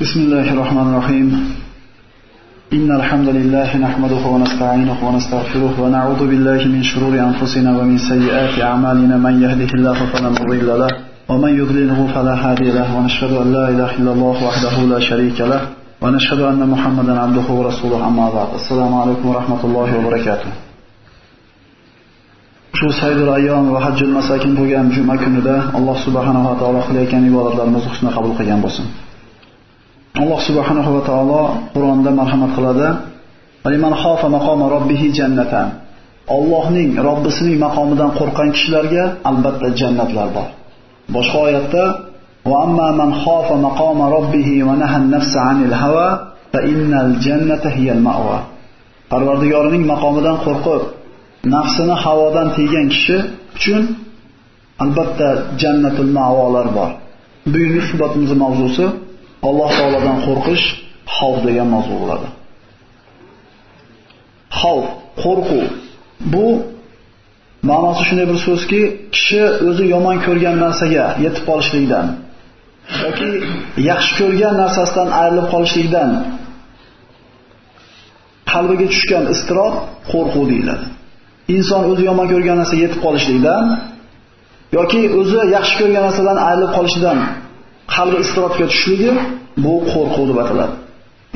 بسم الله الرحمن الرحيم إن الحمد لله نحمده ونستعينه ونستغفره ونعوذ بالله من شرور أنفسنا ومن سيئات أعمالنا من يهده الله فلا مضل له ومن يضلله فلا هادي له ونشهد أن لا إله إلا الله وحده لا شريك له ونشهد أن محمدا عبده ورسوله أما بعد السلام عليكم ورحمة الله وبركاته shu saydul ayyom va hajjul masakin bo'lgan juma kunida Alloh subhanahu va taolo qilayotgan ibodatlarimizni husna qabul qilgan bo'lsin. Alloh subhanahu va taolo Qur'onda marhamat qiladi. Aliman xofa maqoma robbihi jannatan. Allohning Robbisining maqomidan qo'rqgan kishilarga albatta jannatlar bor. Boshqa oyatda va amma man xofa maqoma robbihi va nahan nafsa anil hawa fa innal jannata hiyal ma'wa. Parvardigorining maqomidan qo'rqib nafsini havodan tiygan kishi uchun albatta jannatul ma'volar bor. Bugungi suhbatimizning mavzusi Alloh taoladan qo'rqish, xavf degan mavzu bo'ladi. Xavf, qo'rquv bu ma'nosi shunday bir so'zki, kishi o'zi yomon ko'rgan narsaga yetib qolishlikdan yoki yaxshi ko'rgan narsasidan ayrilib qolishlikdan qalbiga tushgan istirob qo'rquv deyiladi. inson o'zi yomon ko'rgan narsaga yetib qolishlikdan yoki o'zi yaxshi ko'rgan narsadan ayrilib qolishidan qalbi istirobga tushishligi bu qo'rquv deb ataladi.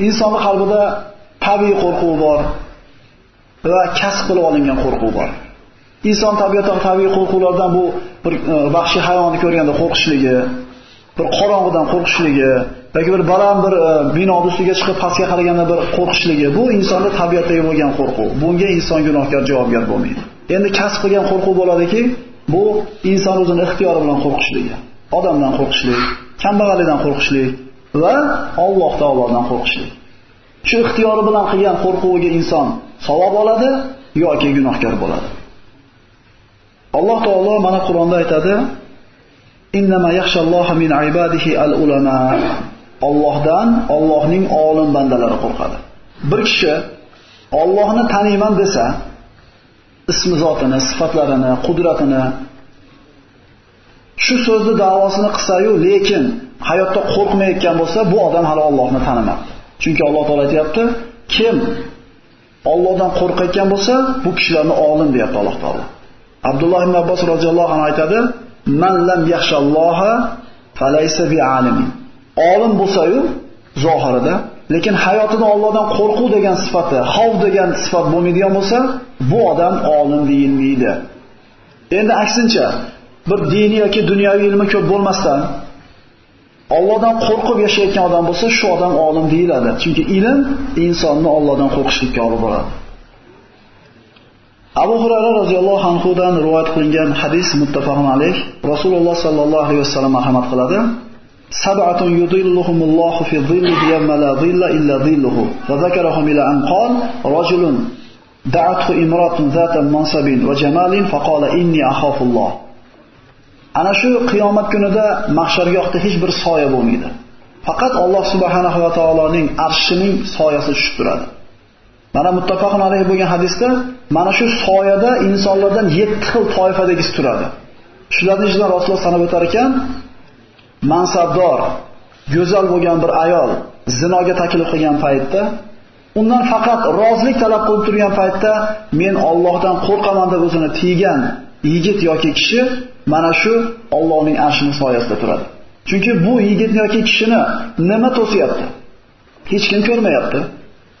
Insonning qalbida tabiiy qo'rquv bor va kasb qilib olingan qo'rquv bor. Inson tabiatan tabiiy qo'rquvlardan bu bir e, vahshiy hayvonni ko'rganda qo'rqishligi, bir qorong'idan qo'rqishligi yoki bir baland bir e, bino ustiga chiqib pastga qaraganda bir qo'rqishligi bu insonda tabiatdagi bo'lgan qo'rquv. Bunga inson gunohkor javobgar bo'lmaydi. Endi kasb qilgan qo'rquv bo'ladiki, bu inson o'zini ixtiyori bilan qo'rqishligi, odamdan qo'rqishlik, kambag'allikdan qo'rqishlik va Alloh taolodan qo'rqishlik. Shu ixtiyori bilan qilgan qo'rquviga inson savob oladi yoki gunohkor bo'ladi. Alloh taolo mana Qur'onda aytadi: Innama yaxshalloha min ibadihi al-ulama. Allohdan Allohning olim bandalari qo'rqadi. Bir kishi Allohni taniyman desa, ismi zotini, sifatlarini, qudratini shu so'zni davosini qilsa-yu, lekin hayotda qo'rqmayotgan bo'lsa, bu odam hali Allohni tanimadi. Chunki Alloh taolay aytayapti, kim Allohdan qo'rqayotgan bo'lsa, bu kishilarni olim deyapti Alloh taolo. Abdulloh ibn Abbos roziyallohu anhu aytadi: "Man lam yaxshalloha falaysa bi'alimin." Olim bo'lsa-yu zohirida, lekin hayotida Allohdan qo'rquv degan sifati, xavf degan sifat bo'lmaydigan bo'lsa, bu odam olim deyilmaydi. Endi aksincha, bir diniy yoki dunyoviy ilmi ko'p bo'lmasdan Allohdan qo'rqib yashayotgan odam bo'lsa, shu odam olim deyiladi. Chunki ilm insonni Allohdan qo'rqishlikka olib boradi. Abu Hurayra radhiyallohu anhu dan rivoyat qilingan hadis muttafaqun alayh. Rasululloh sallallohu alayhi vasallam marhamat qiladi. Sab'atun yudilluhumullohu fi dhillihi yawma la dhilla illa dhilluhu. Va zakarahum ila an qol: rajulun da'athu imratun zata mansabin va jamalin faqala inni akhafulloh. Ana shu qiyomat kunida mahshargohda hech bir soya bo'lmaydi. Faqat Alloh subhanahu va taoloning arshining soyasi tushib turadi. Mana muttafaqun alayhi bo'lgan hadisda mana shu soyada insonlardan 7 xil toifadagisi turadi. Shularning ichidan Rasululloh sanab o'tar ekan, mansabdor, go'zal bo'lgan bir ayol zinoga taklif qilgan paytda undan faqat rozilik talab qilib turgan paytda men Allohdan qo'rqaman deb o'zini tiygan yigit yoki kishi mana shu Allohning arshining soyasida turadi. Chunki bu yigit yoki kishini nima to'siyapti? Hech kim ko'rmayapti.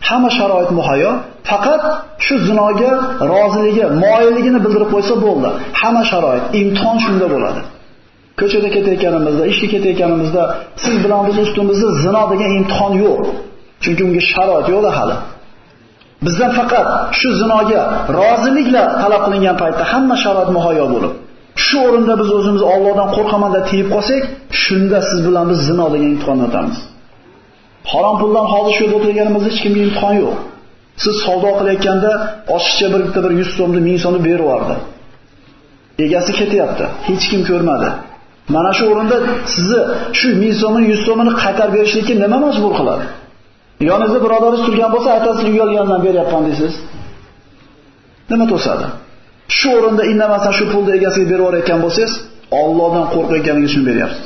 Hamma sharoit muhayyo, faqat shu zinoga roziligi, moyilligini bildirib qo'ysa bo'ldi. Hamma sharoit, imtihon shunda bo'ladi. Ko'chada ketayotganimizda, ishga ketayotganimizda siz bilan biz ustimizda zino degan imtihon yo'q. Chunki unga sharoit yo'q hali. Bizdan faqat shu zinoga roziliklar talab qilingan paytda hamma sharoit muhayyo bo'lib, shu o'rinda biz o'zimiz Allohdan qo'rqaman deb tiyib qolsak, shunda siz bilan biz zino degan imtihonni o'tamiz. Harom puldan hozir shu yerda o'tirganimizda hech kimga imtihon yo'q. Siz savdo qilayotganda oshiqcha bir bitta bir 100 so'mni, 1000 so'mni berib yubordi. Egasi ketyapti, hech kim ko'rmadi. Mana shu o'rinda sizni shu 1000 so'mni, 100 so'mini qaytarib berishlikka nima majbur qiladi? Yoningizda birodaringiz turgan bo'lsa, aytasiz, uyalgandan beryapman deysiz. Nima to'sadi? Shu o'rinda indamasdan shu pulni egasiga berib yuborayotgan bo'lsangiz, Allohdan qo'rqayotganingiz uchun beryapsiz.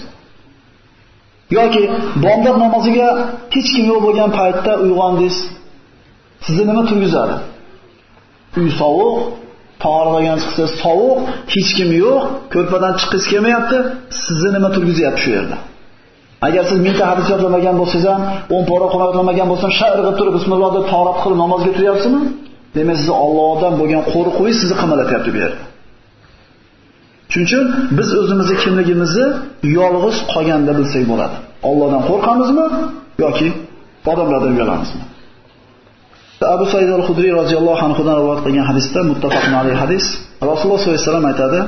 yoki bomdod namoziga hech kim yo'q bo'lgan paytda uyg'ondingiz. Sizni nima turgizadi? Uy sovuq, tog'orlagan chiqsangiz sovuq, hech kim yo'q, ko'rpadan chiqqingiz kelmayapti, sizni nima turgizyapti shu yerda? Agar siz mingta hadis yodlamagan bo'lsangiz ham, 10 pora Qur'on yodlamagan bo'lsam, sharqib turib bismillah deb tahorat qilib namozga turyapsizmi? Demak, siz Allohdan bo'lgan qo'rquvingiz sizni qimalatyapti bu yerda. Shuning uchun biz o'zimizni kimligimizni yolg'iz qolganda bilsak bo'ladi. Allohdan qo'rqamizmi yoki odamlardan uyalamizmi? Abu Said al-Khudri roziyallohu anhu dan rivoyat qilgan hadisda muttafaqun alayhi hadis Rasululloh sollallohu alayhi vasallam aytadi: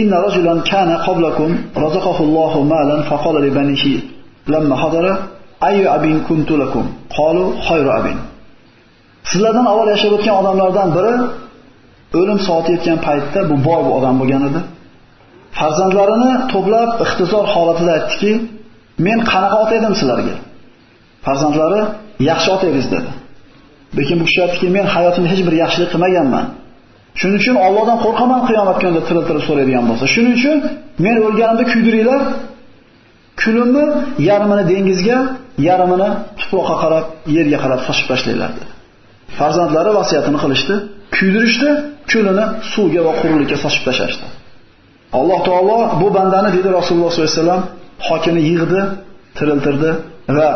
"Inna rajulan kana qablakum razaqahu Allohu malan faqala li banihi lamma hadara ayyu abin kuntu lakum qalu khayru abin." Sizlardan avval yashab o'tgan odamlardan biri o'lim soati yetgan paytda bu boy bu odam bo'lgan edi. Farzandlarini to'plab ixtizor holatida aytdiki, "Men qanaqa ota edim sizlarga?" Farzandlari yaxshi ota edingiz dedi. Lekin bu kishi aytdiki, men hayotimda hech bir yaxshilik qilmaganman. Shuning uchun Allohdan qo'rqaman qiyomat kunida tiriltirib so'raydigan bo'lsa. Shuning uchun men o'lganimda kuydiringlar. Kulimni yarmini dengizga, yarmini tuproqqa qarab, yerga qarab sochib tashlanglar dedi. Farzandlari vasiyatini qilishdi, kuydirishdi, kulini suvga va quruqlikka sochib tashlashdi. Alloh taolo bu bandani dedi Rasululloh sollallohu alayhi vasallam hokini yig'di, tiriltirdi va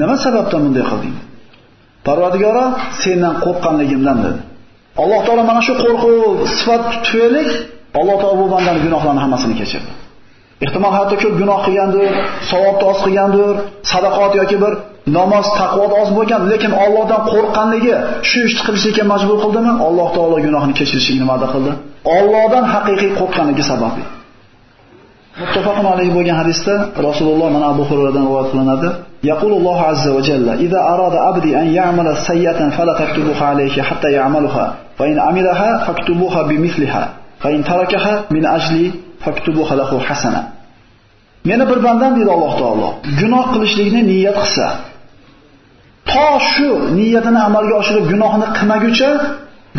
nima sababdan bunday qilding? Parvardigora, sendan qo'rqqanligimdan dedi. Alloh taolo mana shu qo'rquv sifat tufayli Alloh taolo bu bandaning gunohlarini hammasini kechirdi. Ehtimol hatto ko'p gunoh qilgandir, savobni oz qilgandir, sadaqot yoki bir namoz, taqvoda oz bo'lgan, lekin Allohdan qo'rqqanligi shu ishni qilishga majbur qildimi? Alloh taolo gunohini kechirishini va'da qildi. Allohdan haqiqiy qo'rqqanligi sababli. Muttafaqun alayhi bo'lgan hadisda Rasululloh mana Abu Hurayradan rivoyat qilinadi. Yaqulullohu azza va jalla: "Idza arada abdi an ya'mala sayyatan fala taktubuha alayhi hatta ya'maluha, fa in amilaha faktubuha bimithliha, fa in tarakaha min ajli faktubuha lahu hasana." Meni bir bandam dedi Alloh taolo, gunoh qilishlikni niyat qilsa, to shu niyatini amalga oshirib gunohni qilmaguncha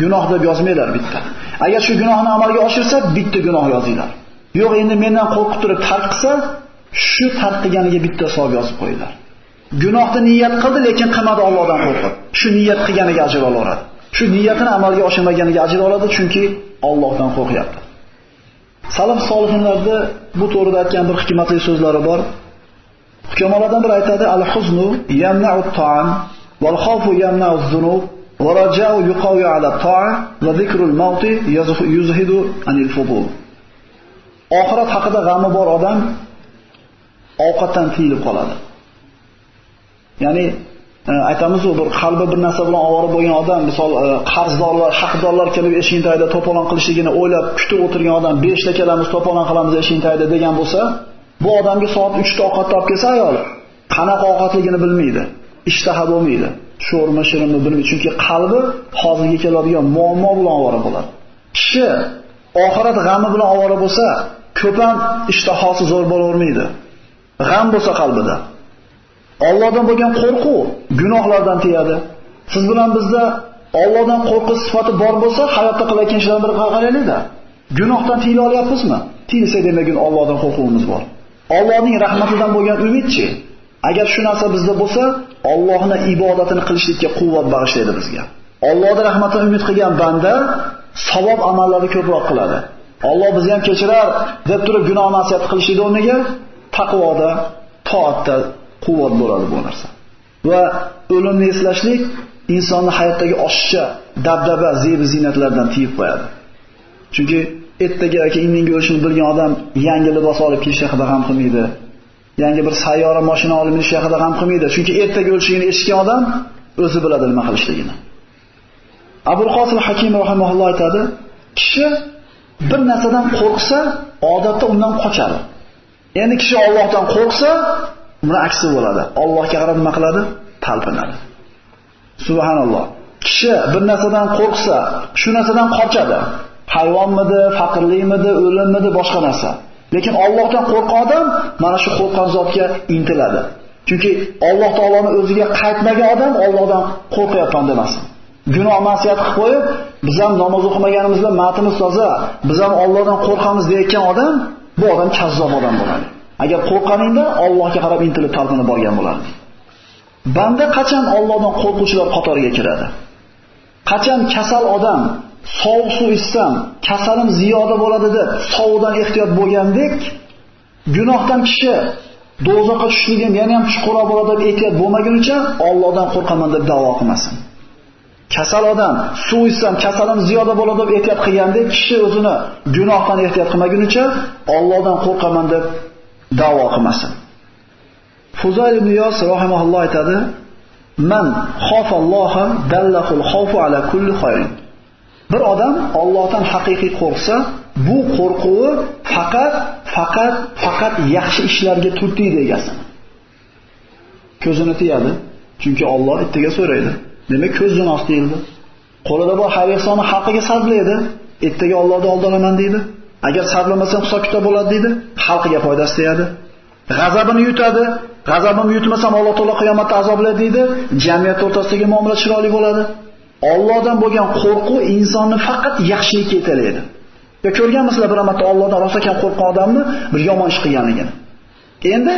gunoh deb yozmaylar bitta. Agar shu gunohni amalga oshirsa, bitta gunoh yozinglar. Yo'q, endi mendan qo'rqib turib tark qilsa, shu tark qilganiga bitta savob yozib qo'yinglar. Gunohni niyat qildi, lekin qilmadi Allohdan qo'rqib. Shu niyat qilganiga ajr olaveradi. Shu niyatini amalga oshirmaganiga ajr oladi, chunki Allohdan qo'rqyapti. Salaf solihinlarda bu to'g'rida aytgan bir hikmatli so'zlari bor. Hukamolardan biri aytadi: "Al-huznu yamna'u at-ta'am wal khawfu yamna'u az-zunub wa raja'u yuqawi 'ala at-ta'a va dhikrul mawti yuzhidu anil fudul." Oxirat haqida g'ami bor odam ovqatdan tiyilib qoladi. Ya'ni e, aytamiz u bir qalbi bir narsa bilan ovora bo'lgan odam, misol e, qarzdorlar, haqdorlar kelib eshigini tagida to'polon qilishligini o'ylab kutib o'tirgan odam 5 ta kelamiz, to'polon qilamiz eshigini tagida degan bo'lsa, bu odamga soat 3 ta ovqat olib kelsa ayoli, qanaqa ovqatligini bilmaydi, ishtaha bo'lmaydi, sho'rmi, shirinmi bilmaydi, chunki qalbi hozirga keladigan muammo bilan ovora bo'ladi. Kishi oxirat g'ami bilan ovora bo'lsa, ko'p ham ishtahosi zo'r bo'lavermaydi. G'am bo'lsa qalbida. Allohdan bo'lgan qo'rquv gunohlardan tiyadi. Siz bilan bizda Allohdan qo'rqish sifati bor bo'lsa, hayotda qilayotgan ishlardan biri qaraylik-da. Gunohdan tiyila olyapmizmi? Tiyilsa demak, Allohdan qo'rquvimiz bor. Allohning rahmatidan bo'lgan umidchi. Agar shu narsa bizda bo'lsa, Allohning ibodatini qilishlikka quvvat bag'ishlaydi bizga. Allohning rahmatidan umid qilgan banda savob amallarni ko'proq qiladi. Alloh bizni ham kechirar deb turib gunoh ma'siyat qilishida o'rniga taqvoda, toatda quvvat bo'ladi bu narsa. Va o'limni eslashlik insonni hayotdagi oshiqcha dabdaba, zeb ziynatlardan tiyib qo'yadi. Chunki ertaga yoki indinga o'lishini bilgan odam yangi libos olib kelish haqida ham qilmaydi. Yangi bir sayyora mashina olib kelish haqida ham qilmaydi. Chunki ertaga o'lishini eshitgan odam o'zi biladi nima qilishligini. Abul Qosim Hakim rahimahulloh aytadi, kishi bir narsadan qo'rqsa, odatda undan qochadi. Endi kishi Allohdan qo'rqsa, buni aksi bo'ladi. Allohga qarab nima qiladi? Talpinadi. Subhanalloh. Kishi bir narsadan qo'rqsa, shu narsadan qochadi. Hayvonmidi, faqirlikmidi, o'limmidi, boshqa narsa. Lekin Allohdan qo'rqqan odam mana shu qo'rqqan zotga intiladi. Chunki Alloh taoloni o'ziga qaytmagan odam Allohdan qo'rqayotgan demasin. Gunoh ma'siyat qilib qo'yib, biz ham namoz o'qimaganimizda matimiz toza, biz ham Allohdan qo'rqamiz deyotgan odam, bu odam kazzob odam bo'ladi. Agar qo'rqqaningda Allohga qarab intilib talqini borgan bo'larding. Banda qachon Allohdan qo'rquvchilar qatoriga kiradi? Qachon kasal odam sovuq suv ichsam, kasalim ziyoda bo'ladi deb sovuqdan ehtiyot bo'lgandek, gunohdan kishi do'zaxga tushligim yana ham chuqurroq bo'ladi deb ehtiyot bo'lmagunicha Allohdan qo'rqaman deb da'vo qilmasin. Kasal odam suv ichsam kasalim ziyoda bo'ladi deb ehtiyot qilgandek kishi o'zini gunohdan ehtiyot qilmagunicha Allohdan qo'rqaman deb da'vo qilmasin. Fuzayl ibn Yos rahimahulloh aytadi: "Man khofalloha dallahul xofu ala kulli khayr." Bir odam Allohdan haqiqiy qo'rqsa, bu qo'rquvi faqat faqat faqat yaxshi ishlarga turtiydi egasi. Ko'zini tiyadi, chunki Alloh ittiga so'raydi. Demak, ko'z jinos deyildi. Qo'lida bor xayr ehsonni haqqiga sarflaydi. Ertaga Allohdan oldiraman deydi. Agar sarflamasam hisob kitob bo'ladi deydi. Xalqiga foydasi tegadi. G'azabini yutadi. G'azabimni yutmasam Alloh taolo qiyomatda azoblaydi deydi. Jamiyat o'rtasidagi muomala chiroyli bo'ladi. Allohdan bo'lgan qo'rquv insonni faqat yaxshilikka yetaklaydi. Ya ko'rganmisizlar bir marta Allohdan rosa ekan qo'rqqan odamni bir yomon ish qilganligini. Endi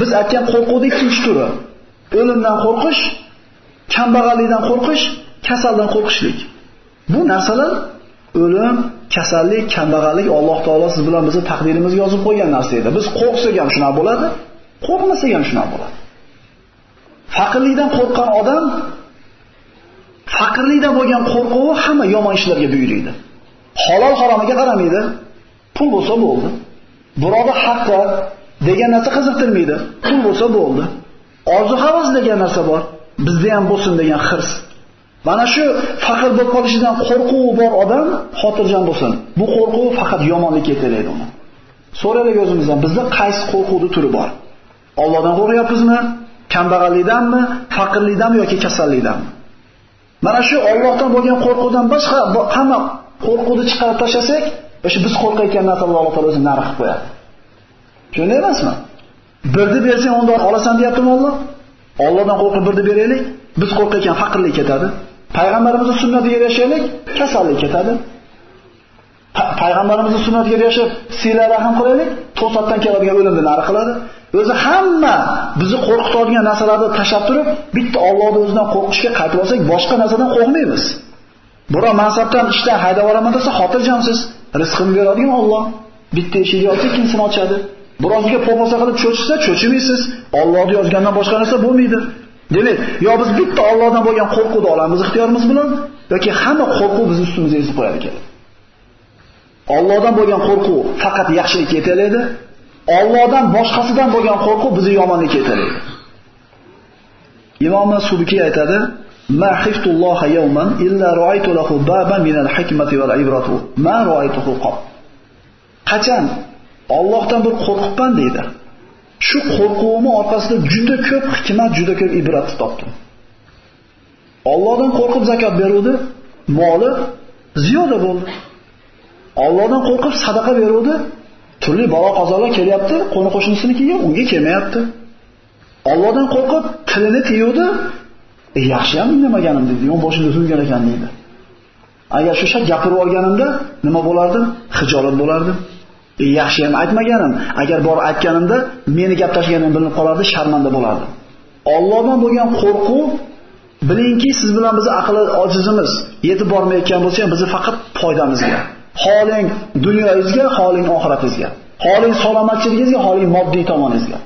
biz aytgan qo'rquvning ikkinchi turi. O'limdan qo'rqish, kambag'allikdan qo'rqish, kasaldan qo'rqishlik. Bu narsalar o'lim, kasallik, kambag'allik Alloh taolo siz bilan bizni taqdirimizga yozib qo'ygan narsa edi. Biz qo'rqsak ham shunaqa bo'ladi, qo'rqmasak ham shunaqa bo'ladi. Faqirlikdan qo'rqqan odam faqirlikdan bo'lgan qo'rquvi hamma yomon ishlarga buyuriydi. Halol haromiga qaramaydi. Pul bo'lsa bo'ldi. Birovga haqqi degan narsa qiziqtirmaydi. Pul bo'lsa bo'ldi. Orzu havas degan narsa bor. Bizda ham bo'lsin degan xirs. Mana shu faqir bo'lib qolishidan qo'rquvi bor odam xotirjam bo'lsin. Bu qo'rquv faqat yomonlik keltiradi uni. So'raylik o'zimizdan, bizda qaysi qo'rquvning turi bor? Allohdan qo'rqyapmizmi? Kambag'allikdanmi, faqirlikdanmi yoki kasallikdanmi? Mana shu Allohdan bo'lgan qo'rquvdan boshqa hamma qo'rquvni chiqarib tashlasak, o'sha biz qo'rqayotgan narsalarni Alloh taolo o'zi narx qo'yadi. Shunday emasmi? Birni bersang, undan olasan deyaptimi Alloh? Allohdan qo'rqib birni beraylik, biz qo'rqayotgan faqirlik ketadi. Payg'ambarimizning sunnatiga yarashaylik, kasallik ketadi. Payg'ambarimizning sunnatiga yarashib, siyla rahim qilaylik, to'satdan keladigan o'limni nari qiladi. O'zi hamma bizni qo'rqitadigan narsalarni tashab turib, bitta Allohdan o'zidan qo'rqishga qaytib olsak, boshqa narsadan qo'rqmaymiz. Biror mansabdan ishdan haydab yuboraman desa, xotirjamsiz. Rizqini beradigan Alloh. Bitta eshik yopsa, ikkinchisini ochadi. Birovga poposa qilib cho'chsa, cho'chimaysiz. Allohni yozgandan boshqa narsa bo'lmaydi. Demak, yo biz bitta Allohdan bo'lgan qo'rquvni olamiz ixtiyorimiz bilan yoki hamma qo'rquv biz ustimizga ezib qo'yar ekan. Allohdan bo'lgan qo'rquv faqat yaxshilikka yetaklaydi. Allohdan boshqasidan bo'lgan qo'rquv bizni yomonlikka yetaklaydi. Imom Subki aytadi: "Ma xiftulloha yawman illa ra'aytu lahu baban min al-hikmati wal ibrati. ma ra'aytuhu qat." Qachon Allohdan bir qo'rqibman deydi. Shu qo'rquvimning orqasida juda ko'p hikmat, juda ko'p ibrat topdim. Allohdan qo'rqib zakot beruvdi, moli ziyoda bo'ldi. Allohdan qo'rqib sadaqa beruvdi, turli balo qazolar kelyapti, qo'ni qo'shnisinikiga unga kelmayapti. Allohdan qo'rqib tilini tiyuvdi, e, yaxshi ham indamaganim dedi, yon boshimda turgan ekan deydi. Agar shu shak gapirib olganimda nima bo'lardi? Hijolat bo'lardi. E, yaxshi ham aytmaganim, agar bor aytganimda meni gap tashlaganim bilinib qolardi, sharmanda bo'lardi. Allohdan bo'lgan qo'rquv bilingki, siz bilan biz aqli ojizimiz yetib bormayotgan bo'lsa ham bizni faqat foydamizga. Xoling dunyoingizga, xoling oxiratingizga. Xoling salomatchiligingizga, xoling moddiy tomoningizga.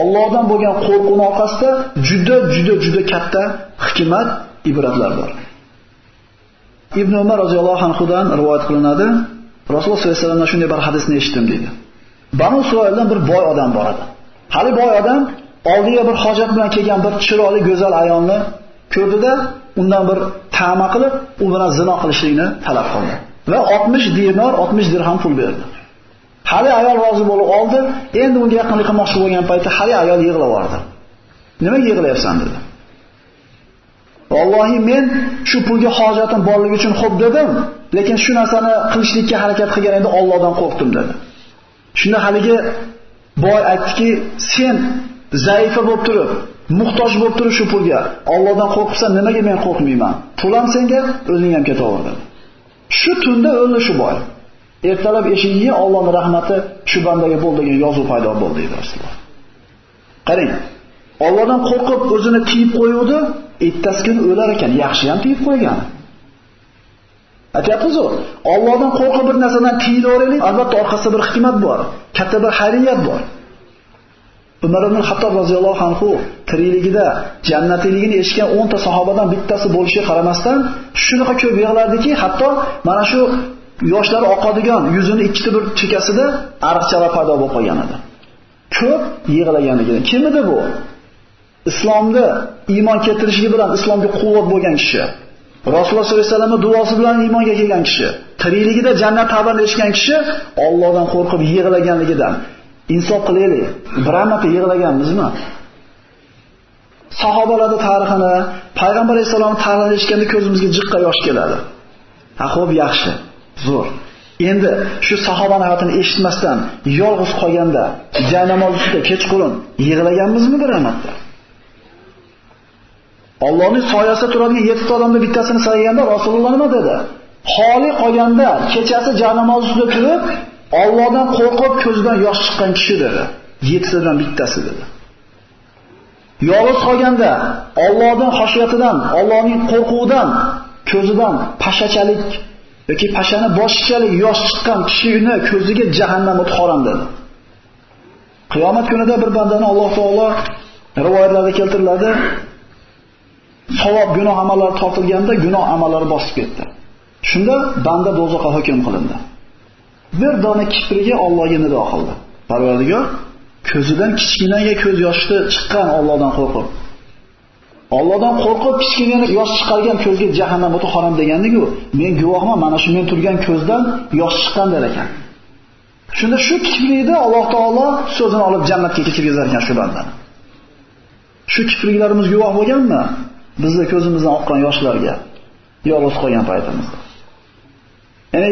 Allohdan bo'lgan qo'rquvning orqasida juda juda juda katta hikmat, ibratlar bor. Ibn Umar roziyallohu anhudan rivoyat qilinadi. Rasululloh sollallohu alayhi vasallamdan shunday bir hadisni eshitdim dedi. Banu Isroildan bir boy odam bor edi. Hali boy odam oldiga bir hojat bilan kelgan bir chiroyli go'zal ayolni ko'rdida, undan bir ta'ma qilib, u bilan zino qilishlikni talab qildi. Va 60 dinar, 60 dirham pul berdi. Hali ayol rozi bo'lib oldi, endi unga yaqinlik qilmoqchi bo'lgan paytda hali ayol yig'lab yubordi. Nimaga yig'layapsan dedi. Vallohi men shu pulga hojatim borligi uchun xo'p dedim, lekin shu narsani qilishlikka harakat qilgan Allohdan qo'rqdim dedi. Shunda haligi boy aytdiki, sen zaifa bo'lib turib, muhtoj bo'lib turib shu pulga Allohdan qo'rqibsan, nimaga men qo'rqmayman? Pulam senga, o'zing ham ketaver dedi. Shu tunda o'ldi shu boy. Ertalab eshigiga Allohning rahmati shu bandaga bo'ldi degan yozuv paydo bo'ldi dostlar. Qarang, Allohdan qo'rqib o'zini tiyib qo'yuvdi, ertasi kuni o'lar ekan, yaxshi ham tiyib qo'ygan. Aytyapmiz-ku, Allohdan qo'rqib bir narsadan tiyilaveraylik, albatta orqasida bir hikmat bor, katta bir xayriyat bor. Umar ibn Xattob roziyallohu anhu tirikligida jannatiyligini eshitgan 10 ta sahobadan bittasi bo'lishiga qaramasdan shunaqa ko'p yig'lardiki, hatto mana shu yoshlari oqadigan yuzini ikkita bir chekasida ariqchalar paydo bo'lib qolgan edi. Ko'p yig'laganligini. Kim edi bu? Islomni iymon keltirishligi bilan islomga quvvat bo'lgan kishi. Rasululloh sollallohu alayhi vasallamning duosi bilan iymonga kelgan kishi, tirikligida jannat xabarini eshitgan kishi Allohdan qo'rqib yig'laganligidan insof qilaylik. Biror marta yig'laganmizmi? Sahobalarning tarixini, payg'ambar alayhisolamning tarixini eshitganda ko'zimizga jiqqa yosh keladi. Ha, xo'p, yaxshi. Zo'r. Endi shu sahobaning hayotini eshitmasdan yolg'iz qolganda, jaynamoz ustida kechqurun yig'laganmizmi biror marta? Allohning soyasida turadigan 7 ta odamning bittasini sayganda Rasululloh nima dedi? Xoli qolganda kechasi janamoz ustida turib, Allohdan qo'rqib ko'zidan yosh chiqqan kishi dedi. 7 tadan bittasi dedi. Yolg'iz qolganda Allohning xoshiyatidan, Allohning qo'rquvidan, ko'zidan pashachalik yoki pashani boshchalik yosh chiqqan kishini ko'ziga jahannam o't harom dedi. Qiyomat kunida bir bandani Alloh taolo rivoyatlarda keltiriladi, savob gunoh amallari tortilganda gunoh amallari bosib ketdi. Shunda banda dozoqqa hukm qilindi. Bir dona kipriga Allohga nido qildi. Parvardigor ko'zidan kichkinaga ko'z yoshi chiqqan Allohdan qo'rqib. Allohdan qo'rqib kichkinaga yosh chiqargan ko'zga jahannam o'ti harom degandiku, men guvohman, mana shu men turgan ko'zdan yosh chiqqan der ekan. Shunda shu kiprikda Alloh taolo so'zini olib jannatga kirgizar ekan shu bandani. Shu kipriklarimiz guvoh bo'lganmi? Bizni ko'zimizdan oqqan yoshlarga yolg'iz qolgan paytimizda. Ya'ni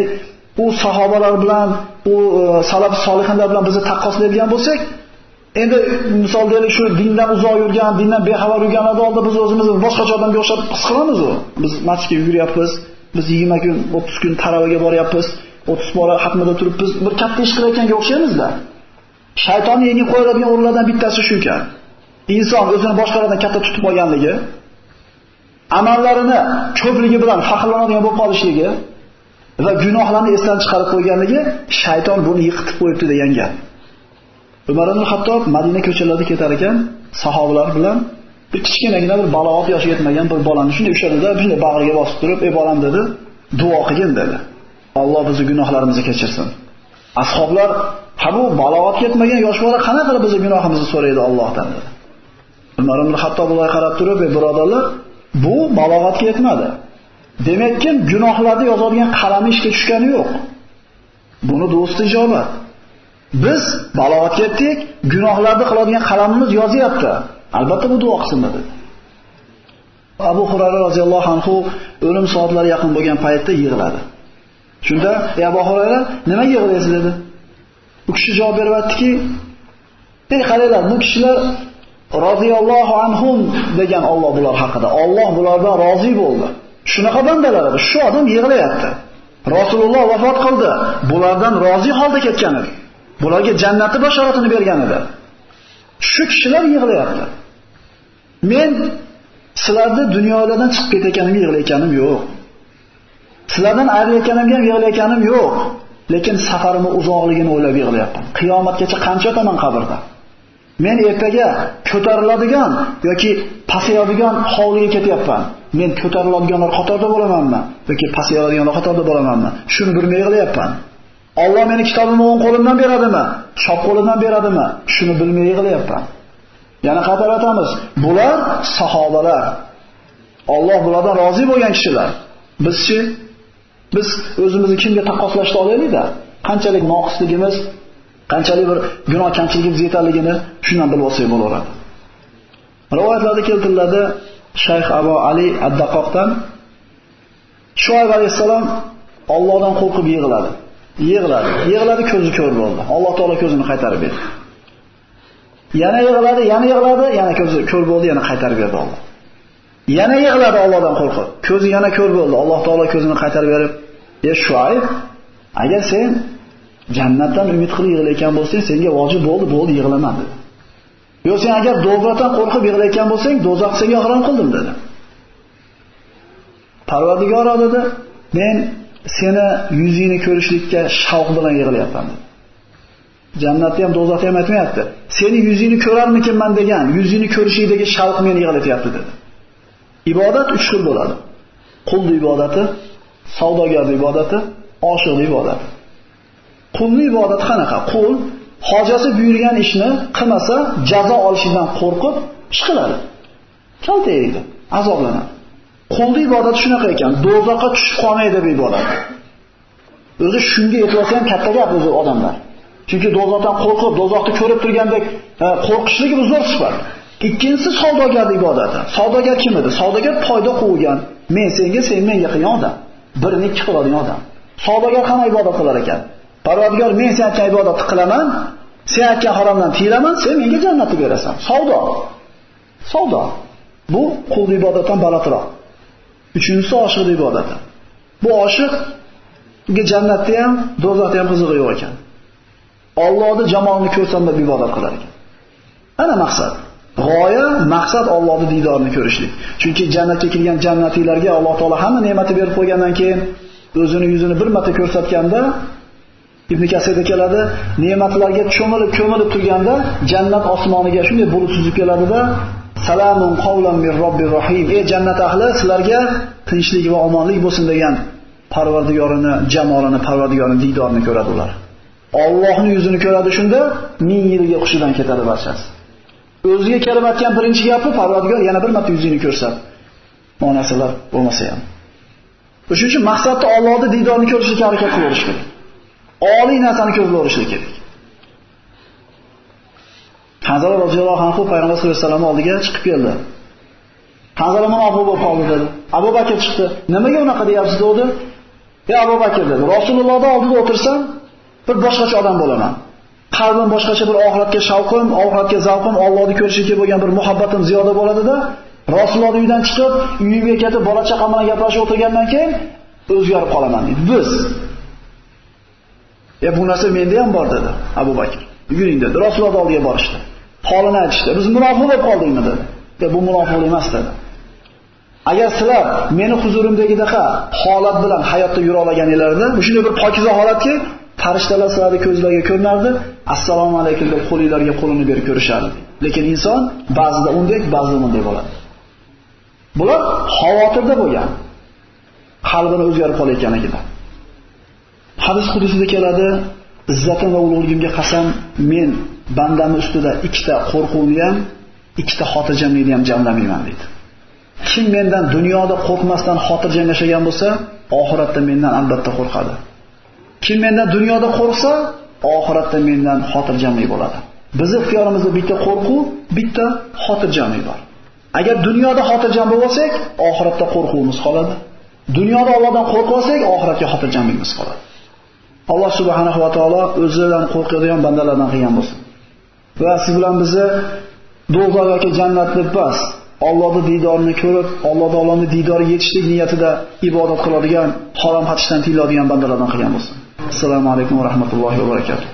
u sahobalar bilan, u e, salaf solihinlar bilan bizni taqqoslaydigan bo'lsak, endi misol deylik shu dindan uzoq yurgan, dindan bexabar yurganlarda oldi biz o'zimizni boshqacha odamga o'xshab his qilamiz u. Biz masjidga yuguryapmiz, biz 20 kun, 30 kun taravaga boryapmiz, 30 bora xatmada turibmiz, bir katta ish qilayotganga o'xshaymizda. Shaytonni yengib qo'yadigan o'rinlardan bittasi shu ekan. Inson o'zini boshqalardan katta tutib olganligi, amallarini ko'pligi bilan faxrlanadigan bo'lib qolishligi va gunohlarni esdan chiqarib qo'yganligi shayton buni yiqitib qo'yibdi degan gap. Umar ibn Hattob Madina ko'chalarida ketar ekan, sahobalar bilan bir kichkinagina bir balog'at yoshiga yetmagan bir bolani shunday ushladida, shunday bag'riga bosib turib, "Ey bolam" dedi, "Duo qilgin" dedi. Alloh bizni gunohlarimizni kechirsin. Ashoblar, "Ha bu balog'at yetmagan yosh bola qanaqa qilib bizni gunohimizni so'raydi Allohdan" dedi. Umar ibn Hattob ularga qarab turib, "Ey birodarlar, Bu balog'atga yetmadi. Demakki, gunohlarni yozadigan qalami ishga tushgani yo'q. Buni do'st ijobat. Biz balog'atga yetdik, gunohlarni qiladigan qalamimiz yozyapti. Albatta bu duo qismi dedi. Abu Hurayra roziyallohu anhu o'lim soatlari yaqin bo'lgan paytda yig'ladi. Shunda, "Ey Abu Hurayra, nima yig'laysiz?" dedi. Bu kishi javob beryaptiki, "Ey qaranglar, bu kishilar roziyallohu anhum degan Alloh bular haqida. Alloh bulardan rozi bo'ldi. Shunaqa bandalar edi. Shu odam yig'layapti. Rasululloh vafot qildi. Bulardan rozi holda ketgan edi. Bularga jannatni bashoratini bergan edi. Shu kishilar yig'layapti. Men sizlarni dunyolardan chiqib ketayotganimga yig'layotganim yo'q. Sizlardan ayrilayotganimga yig'layotganim yo'q. Lekin safarimni uzoqligini o'ylab yig'layapman. Qiyomatgacha qancha o'taman qabrda? Men ertaga ko'tariladigan yoki pasayadigan hovliga ketyapman. Men ko'tariladiganlar qatorida bo'lamanmi yoki pasayadiganlar qatorida bo'lamanmi? Shuni bilmay yig'layapman. Alloh meni kitobimni o'ng qo'limdan beradimi? chap qo'limdan beradimi? Shuni bilmay yig'layapman. Yana qator o'tamiz. bular sahobalar. Alloh bulardan rozi bo'lgan kishilar. Bizchi biz o'zimizni kimga taqqoslashni olaylik-da. Qanchalik noqisligimiz qanchalik bir gunoh kamchiligimiz yetarligini shundan bilib olsak bo'laveradi. Rivoyatlarda keltiriladi Shayx Abu Ali Addaqoqdan Shoaib Shuayb alayhisalom Allohdan qo'rqib yig'ladi. Yig'ladi. Yig'ladi ko'zi ko'r bo'ldi. Alloh taolo ko'zini qaytarib berdi. Yana yig'ladi, yana yig'ladi, yana ko'zi ko'r bo'ldi, yana qaytarib berdi Alloh. Yana yig'ladi Allohdan qo'rqib. Ko'zi yana ko'r bo'ldi. Alloh taolo ko'zini qaytarib berib, "Ey Shuayb, Agar sen jannatdan umid qilib yig'layotgan bo'lsang, senga vojib bo'ldi, bo'ldi yig'lama dedi. Yo'q, sen agar do'zaxdan qo'rqib yig'layotgan bo'lsang, do'zax senga harom qildim dedi. Parvardigor dedi, men seni yuzingni ko'rishlikka shavq bilan yig'layapman dedi. Jannatni ham do'zaxni ham aytmayapti. Seni yuzingni ko'rarmikinman degan, yuzingni ko'rishingdagi shavq meni yig'latyapti dedi. Ibodat 3 xil bo'ladi. Qul ibodati, savdogar ibodati, oshiq ibodati. Qulning ibodati qanaqa? Qul hojasi buyurgan ishni qilmasa jazo olishidan qo'rqib ish qiladi. Kaltaydi, azoblanadi. Qulni ibodati shunaqa ekan, do'zaxga tushib qolmaydi deb ibodat. O'zi shunga yetsa ham katta gap o'zi odamlar. Chunki do'zaxdan qo'rqib, do'zaxni ko'rib turgandek e, qo'rqishligi bu zo'r sifat. Ikkinchisi savdogar ibodati. Savdogar kim edi? Savdogar foyda quvgan. Men senga, sen menga qilgan odam. Birini ikki qiladigan odam. Savdogar qanday ibodat qilar ekan? Parvardigor men senga ibodat qilaman, sen aytgan haromdan tiyiraman, sen menga jannatni berasan. Savdo. Savdo. Bu qul ibodatdan balatroq. Uchinchisi oshiq ibodati. Bu oshiqga jannatda ham, do'zaxda ham qizig'i yo'q ekan. Allohning jamolini ko'rsam deb ibodat qilar ekan. Ana maqsad. G'oya, maqsad Allohning diydorini ko'rishlik. Chunki jannatga kirgan jannatiylarga Alloh taolo hamma ne'mati berib qo'ygandan keyin o'zini yuzini bir marta ko'rsatganda Ibn Kasirda keladi, ne'matlarga cho'milib cho'milib turganda jannat osmoniga shunday bulut suzib keladida, salamun qawlan min robbir rohim. Ey jannat ahli, sizlarga tinchlik va omonlik bo'lsin degan Parvardigorini, jamolini, Parvardigorini diydorini ko'radi ular. Allohning yuzini ko'radi shunda ming yilga qushidan ketadi barchasi. O'ziga kelib atgan birinchi gapi Parvardigor yana bir marta yuzini ko'rsat. Onasilar bo'lmasa ham. Shuning uchun maqsadda Allohning diydorini ko'rishga harakat qilish kerak. Oliy narsani ko'zga olishlik kerak. Hazrat roziyallohu anhu payg'ambar sollallohu alayhi vasallam oldiga chiqib keldi. Hanzala Abu Bakr qoldi dedi. Abu Bakr chiqdi. Nimaga unaqa deyapsiz dedi. "Ey Abu Bakr dedi, Rasulullohning oldida o'tirsam, bir boshqacha odam bo'laman. Qalbim boshqacha bir oxiratga shavqim, oxiratga zavqim, Allohni ko'rishga bo'lgan bir muhabbatim ziyoda bo'ladida, Rasululloh uyidan chiqib, uyimga ketib, bola-chaqa bilan gaplashib o'tirgandan keyin o'zgarib qolaman dedi. Biz "Ya bu narsa menda ham bor" dedi Abu Bakr. Yuring dedi. Rasululloh oldiga borishdi. Holini aytishdi. Biz munofiq bo'lib qoldingmi dedi. "Ya bu munofiq emas" dedi. Agar sizlar meni huzurimdagidaqa holat bilan hayotda yura olganinglarda, bu shunday bir pokiza holatki, farishtalar sizlarning ko'zlariga ko'rinardi, assalomu alaykum deb qo'linglarga qo'lini berib ko'rishardi. Lekin inson ba'zida undek, ba'zida bunday bo'ladi. Bular xavotirda bo'lgan. Qalbini o'zgarib qolayotganligida. Hadis hudisida keladi, izzatim va ulug'ligimga qasam, men bandamni ustida ikkita qo'rquvni ham, ikkita xotirjamlikni ham jamlamayman deydi. Kim mendan dunyoda qo'rqmasdan xotirjam yashagan bo'lsa, oxiratda mendan albatta qo'rqadi. Kim mendan dunyoda qo'rqsa, oxiratda mendan xotirjamlik bo'ladi. Bizi ixtiyorimizda bitta qo'rquv, bitta xotirjamlik bor. Agar dunyoda xotirjam bo'lsak, oxiratda qo'rquvimiz qoladi. Dunyoda Allohdan qo'rqsak, oxiratga xotirjamligimiz qoladi. Alloh subhanahu va taolo o'zidan qo'rqadigan bandalardan qilgan bo'lsin. Va siz bilan bizni do'zax yoki jannatni pas Allohni diydorini ko'rib, Alloh taoloning diyoriga yetishlik niyatida ibodat qiladigan, harom hatishdan tiyiladigan bandalardan qilgan bo'lsin. Assalomu alaykum va rahmatullohi va barakatuh.